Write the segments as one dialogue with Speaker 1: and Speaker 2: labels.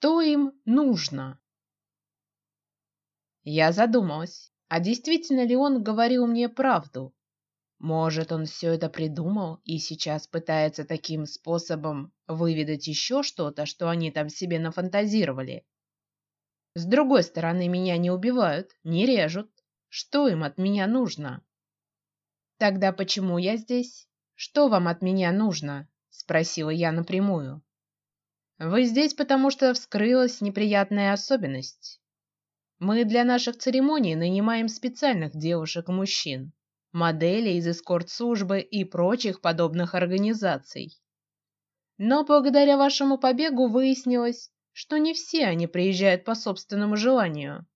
Speaker 1: Что им нужно? Я задумалась, а действительно ли он говорил мне правду? Может, он все это придумал и сейчас пытается таким способом выведать еще что-то, что они там себе нафантазировали. С другой стороны, меня не убивают, не режут. Что им от меня нужно? Тогда почему я здесь? Что вам от меня нужно? спросила я напрямую. Вы здесь, потому что вскрылась неприятная особенность. Мы для наших церемоний нанимаем специальных девушек и мужчин моделей из эскорт-службы и прочих подобных организаций. Но благодаря вашему побегу выяснилось, что не все они приезжают по собственному желанию.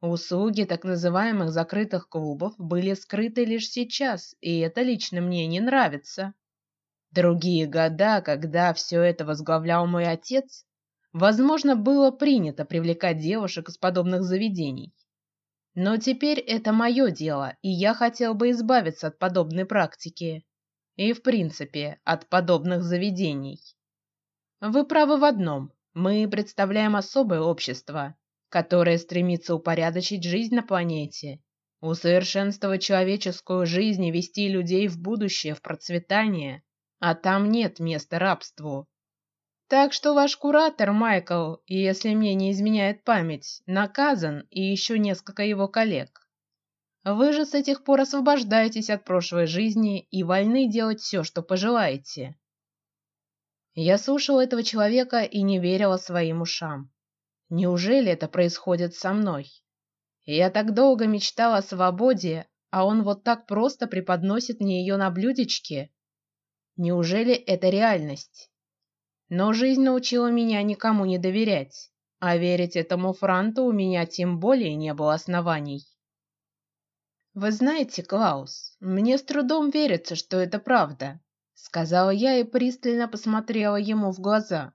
Speaker 1: Услуги так называемых закрытых клубов были скрыты лишь сейчас, и это лично мне не нравится. Другие года, когда все это возглавлял мой отец, возможно, было принято привлекать девушек из подобных заведений. Но теперь это мое дело, и я хотел бы избавиться от подобной практики и, в принципе, от подобных заведений. Вы правы в одном: мы представляем особое общество, которое стремится упорядочить жизнь на планете, усовершенствовать человеческую жизнь и вести людей в будущее, в процветание, а там нет места рабству. Так что ваш куратор Майкл, если мне не изменяет память, наказан и еще несколько его коллег. Вы же с этих пор освобождаетесь от прошлой жизни и вольны делать все, что пожелаете. Я слушала этого человека и не верила своим ушам. Неужели это происходит со мной? Я так долго мечтала о свободе, а он вот так просто преподносит мне ее на блюдечке. Неужели это реальность? Но жизнь научила меня никому не доверять, а верить этому франту у меня тем более не было оснований. Вы знаете, Клаус, мне с трудом верится, что это правда, сказала я и пристально посмотрела ему в глаза.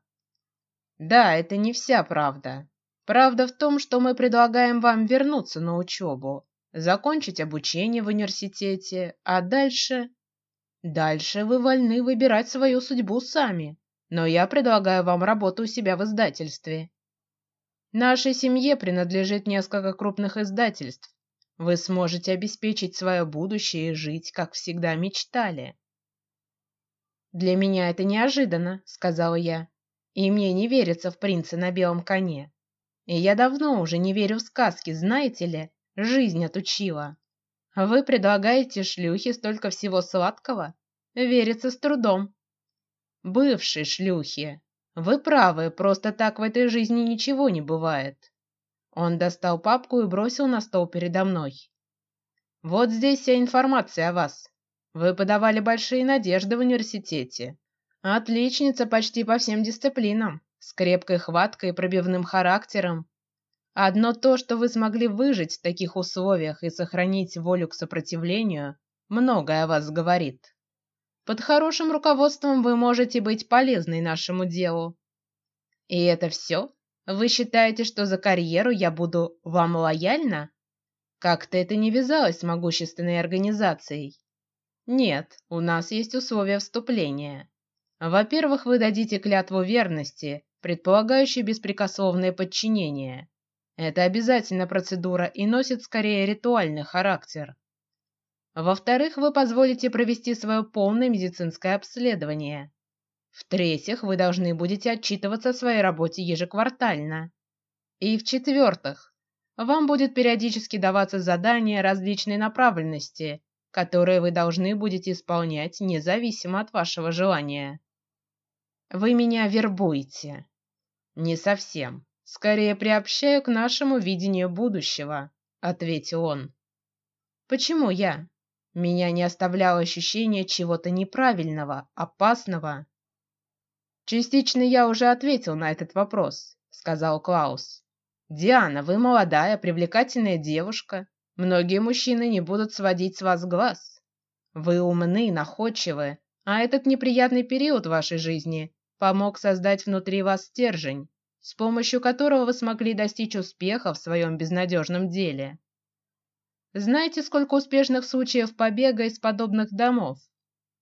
Speaker 1: Да, это не вся правда. Правда в том, что мы предлагаем вам вернуться на учебу, закончить обучение в университете, а дальше, дальше вы вольны выбирать свою судьбу сами но я предлагаю вам работу у себя в издательстве. Нашей семье принадлежит несколько крупных издательств. Вы сможете обеспечить свое будущее и жить, как всегда мечтали. Для меня это неожиданно, сказала я, и мне не верится в принца на белом коне. И я давно уже не верю в сказки, знаете ли, жизнь отучила. Вы предлагаете шлюхе столько всего сладкого, верится с трудом бывшей шлюхи. Вы правы, просто так в этой жизни ничего не бывает. Он достал папку и бросил на стол передо мной. Вот здесь вся информация о вас. Вы подавали большие надежды в университете. Отличница почти по всем дисциплинам, с крепкой хваткой и пробивным характером. Одно то, что вы смогли выжить в таких условиях и сохранить волю к сопротивлению, многое о вас говорит. Под хорошим руководством вы можете быть полезной нашему делу. И это все? Вы считаете, что за карьеру я буду вам лояльна? Как-то это не вязалось с могущественной организацией. Нет, у нас есть условия вступления. Во-первых, вы дадите клятву верности, предполагающую беспрекословное подчинение. Это обязательно процедура и носит скорее ритуальный характер. Во-вторых, вы позволите провести свое полное медицинское обследование. В-третьих, вы должны будете отчитываться о своей работе ежеквартально. И в-четвертых, вам будет периодически даваться задания различной направленности, которые вы должны будете исполнять независимо от вашего желания. Вы меня вербуете? Не совсем. Скорее приобщаю к нашему видению будущего, ответил он. Почему я? Меня не оставляло ощущение чего-то неправильного, опасного. Частично я уже ответил на этот вопрос, сказал Клаус. Диана, вы молодая, привлекательная девушка. Многие мужчины не будут сводить с вас глаз. Вы умны, находчивы, а этот неприятный период вашей жизни помог создать внутри вас стержень, с помощью которого вы смогли достичь успеха в своем безнадежном деле. Знаете, сколько успешных случаев побега из подобных домов?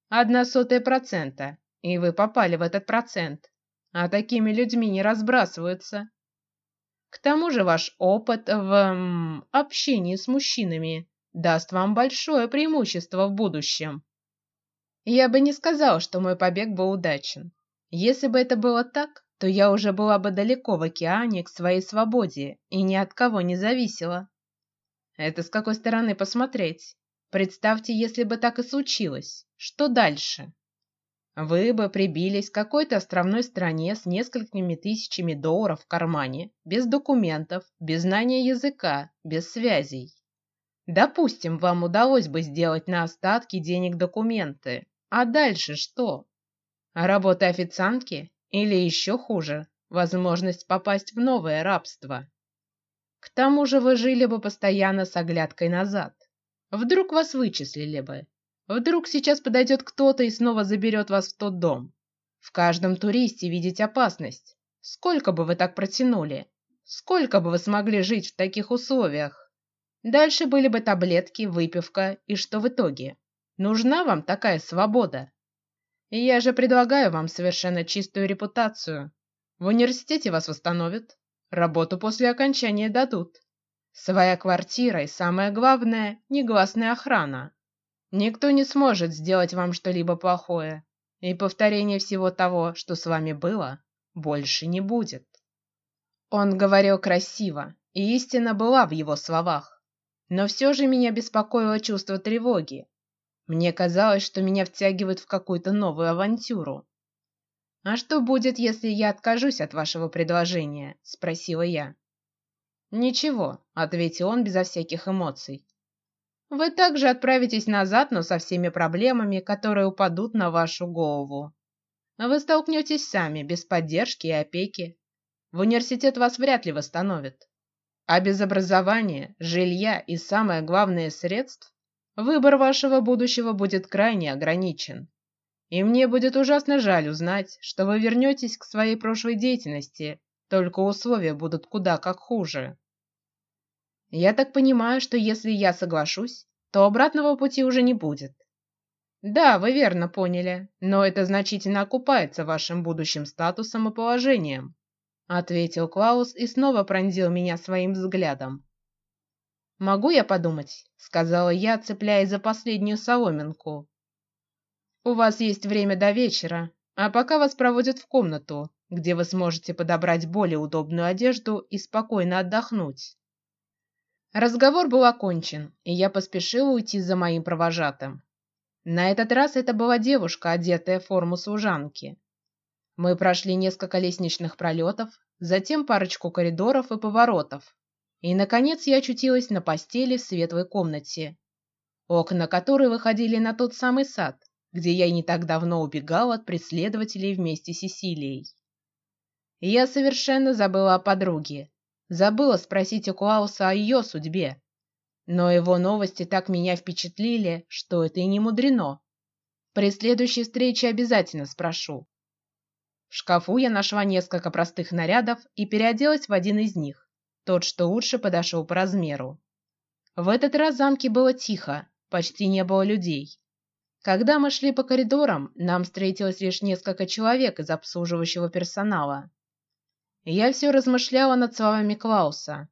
Speaker 1: Одна сотая процента, и вы попали в этот процент. а такими людьми не разбрасываются. К тому же ваш опыт в м, общении с мужчинами даст вам большое преимущество в будущем. Я бы не сказал, что мой побег был удачен. Если бы это было так, то я уже была бы далеко в океане к своей свободе и ни от кого не зависела. Это с какой стороны посмотреть? Представьте, если бы так и случилось, что дальше? Вы бы прибились к какой-то островной стране с несколькими тысячами долларов в кармане, без документов, без знания языка, без связей. Допустим, вам удалось бы сделать на остатки денег документы, а дальше что? Работа официантки или еще хуже, возможность попасть в новое рабство? К тому же вы жили бы постоянно с оглядкой назад. Вдруг вас вычислили бы, Вдруг сейчас подойдет кто-то и снова заберет вас в тот дом. В каждом туристе видеть опасность. Сколько бы вы так протянули? Сколько бы вы смогли жить в таких условиях? Дальше были бы таблетки, выпивка и что в итоге? Нужна вам такая свобода? Я же предлагаю вам совершенно чистую репутацию. В университете вас восстановят, работу после окончания дадут, своя квартира и самое главное негласная охрана. Никто не сможет сделать вам что-либо плохое, и повторения всего того, что с вами было, больше не будет. Он говорил красиво, и истина была в его словах, но все же меня беспокоило чувство тревоги. Мне казалось, что меня втягивают в какую-то новую авантюру. А что будет, если я откажусь от вашего предложения? – спросила я. Ничего, ответил он безо всяких эмоций. Вы также отправитесь назад, но со всеми проблемами, которые упадут на вашу голову. Вы столкнетесь сами, без поддержки и опеки. В университет вас вряд ли восстановят. А без образования, жилья и самое главное средств, выбор вашего будущего будет крайне ограничен. И мне будет ужасно жаль узнать, что вы вернетесь к своей прошлой деятельности, только условия будут куда как хуже. Я так понимаю, что если я соглашусь, то обратного пути уже не будет. Да, вы верно поняли, но это значительно окупается вашим будущим статусом и положением, ответил Клаус и снова пронзил меня своим взглядом. Могу я подумать, сказала я, цепляясь за последнюю соломинку. У вас есть время до вечера, а пока вас проводят в комнату, где вы сможете подобрать более удобную одежду и спокойно отдохнуть. Разговор был окончен, и я поспешила уйти за моим провожатым. На этот раз это была девушка, одетая в форму служанки. Мы прошли несколько лестничных пролетов, затем парочку коридоров и поворотов, и наконец я очутилась на постели в светлой комнате, окна которой выходили на тот самый сад, где я не так давно убегала от преследователей вместе с Сесилией. Я совершенно забыла о подруге, Забыла спросить у Клауса о ее судьбе, но его новости так меня впечатлили, что это и не мудрено. При следующей встрече обязательно спрошу. В шкафу я нашла несколько простых нарядов и переоделась в один из них, тот, что лучше подошел по размеру. В этот раз в замке было тихо, почти не было людей. Когда мы шли по коридорам, нам встретилось лишь несколько человек из обслуживающего персонала. Я все размышляла над словами Клауса.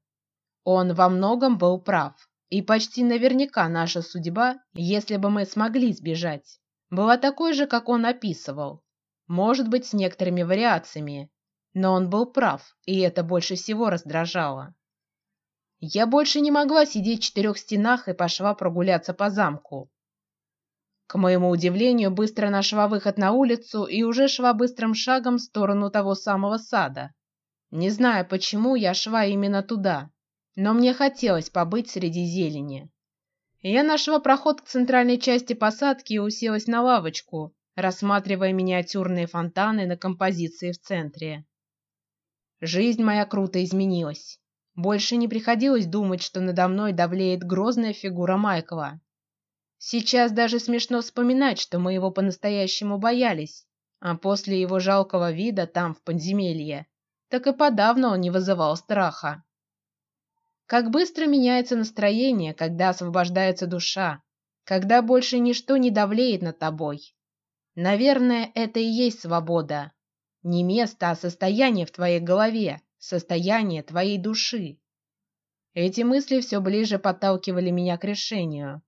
Speaker 1: Он во многом был прав, и почти наверняка наша судьба, если бы мы смогли сбежать, была такой же, как он описывал. Может быть, с некоторыми вариациями, но он был прав, и это больше всего раздражало. Я больше не могла сидеть в четырех стенах и пошла прогуляться по замку. К моему удивлению, быстро нашла выход на улицу и уже шла быстрым шагом в сторону того самого сада, не знаю, почему я шла именно туда, но мне хотелось побыть среди зелени. Я нашла проход к центральной части посадки и уселась на лавочку, рассматривая миниатюрные фонтаны на композиции в центре. Жизнь моя круто изменилась. Больше не приходилось думать, что надо мной давлеет грозная фигура Майкла. Сейчас даже смешно вспоминать, что мы его по-настоящему боялись, а после его жалкого вида там в подземелье так и подавно он не вызывал страха. Как быстро меняется настроение, когда освобождается душа, когда больше ничто не давлеет над тобой. Наверное, это и есть свобода. Не место, а состояние в твоей голове, состояние твоей души. Эти мысли все ближе подталкивали меня к решению.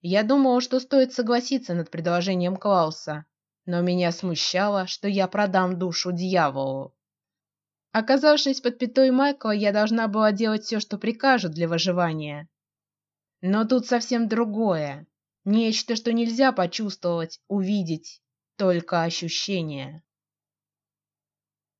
Speaker 1: Я думал, что стоит согласиться над предложением Клауса, но меня смущало, что я продам душу дьяволу. Оказавшись под пятой Майкла, я должна была делать все, что прикажут для выживания. Но тут совсем другое, нечто, что нельзя почувствовать, увидеть, только ощущение.